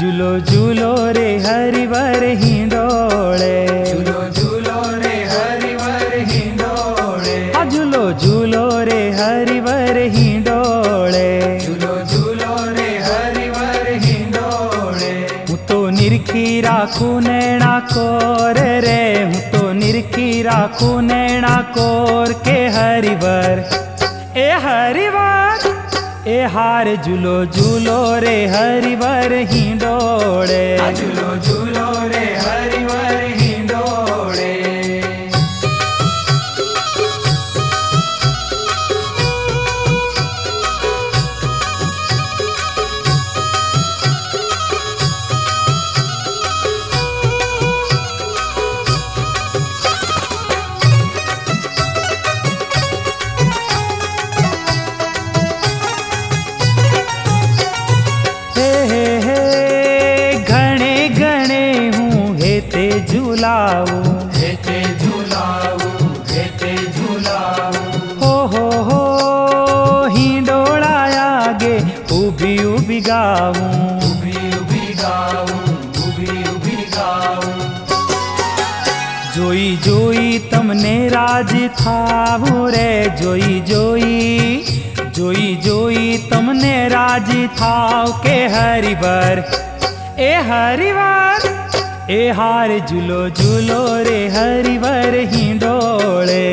એ ઝૂલો ઝૂલો રે હરિવર હિંડોળે ઝૂલો ઝૂલો રે હરિવર હિંડોળે આ ઝૂલો ઝૂલો રે હરિવર હિંડોળે ઝૂલો ઝૂલો રે હરિવર હિંડોળે હું તો નિરખી રાખું નેણા કોર રે હું તો નિરખી રાખું નેણા કોર કે હરિવર એ હરિવર ए हार झूलो झूलो रे हरिवर ही डोड़े। झूलो झूलो रे हरिवर झूलाओ हो हो ही आगे उभी उभी गाऊ। उभी उभी गाऊ उभी उभी गाऊ। जोई जोई तमने राज थाऊ रे। जोई जोई जोई जोई तमने राज थाव के हरिवर ए हरिवर ए हार झूलो झूलो रे हरिवर ही डोले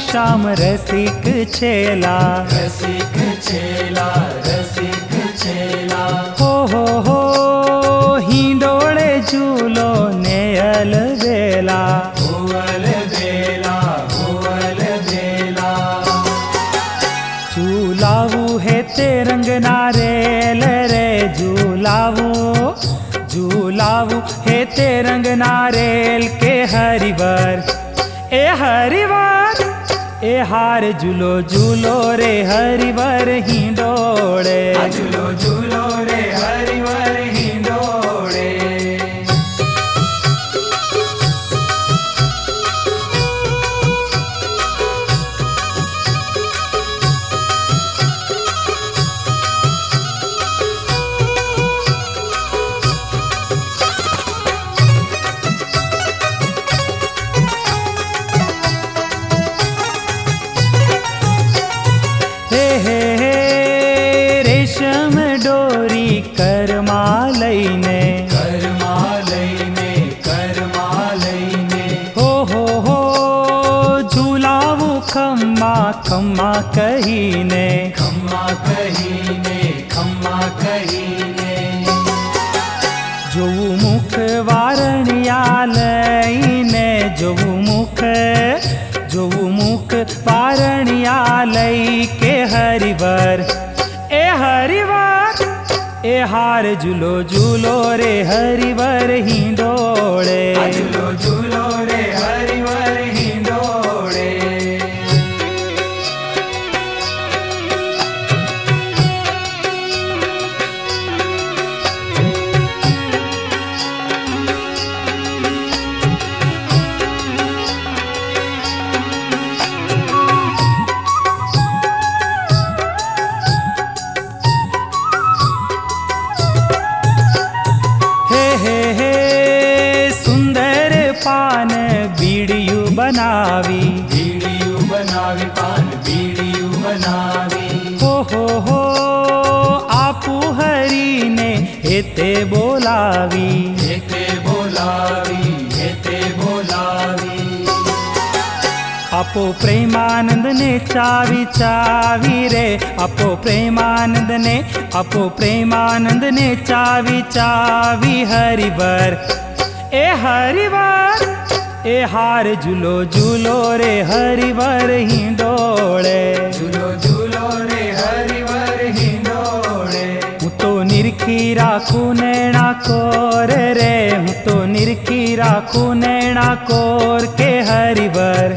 श्याम रसिक चेला। रसिक छेला रसिक छेला हो हो हो हिंडोळे झूलो नेयल वेला होअल वेला होअल वेला झूलावू हे ते रंग नारेल रे झूलाऊ झूलाऊ हे ते रंग नारेल के हरिवर। हार झूलो झूलो रे हरिवर ही डोड़े झूलो झूलो लई के हरिवर। ए हरिवर, ए हार झूलो झूलो रे, हरिवर ही दौड़े झूलो झूलो रे બીડીયું બનાવી ઓહો હો આપું હરીને હેતે બોલાવી હેતે બોલાવી આપો પ્રેમાનંદને ચાવી ચાવી રે આપો પ્રેમાનંદને આપો પ્રેમાનંદને ચાવી ચાવી હરિવર એ હરિવર એ હાર ઝૂલો ઝૂલો રે હરિવર હિંડોળે ઝૂલો ઝૂલો રે હરિવર હિંડોળે હું તો નિરખી રાખું નેણા કોર રે હું તો નિરખી રાખું નેણા કોર કે હરિવર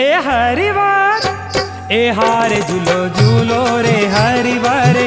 એ હરિવર એ હારે ઝૂલો ઝૂલો રે હરિવર